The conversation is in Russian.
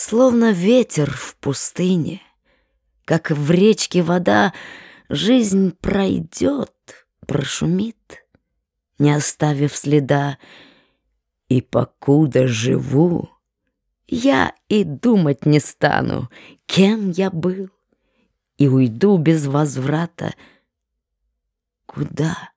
Словно ветер в пустыне, Как в речке вода, Жизнь пройдет, прошумит, Не оставив следа. И покуда живу, Я и думать не стану, Кем я был, И уйду без возврата. Куда?